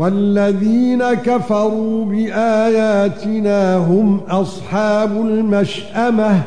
والذين كفروا بآياتنا هم أصحاب المشأمة.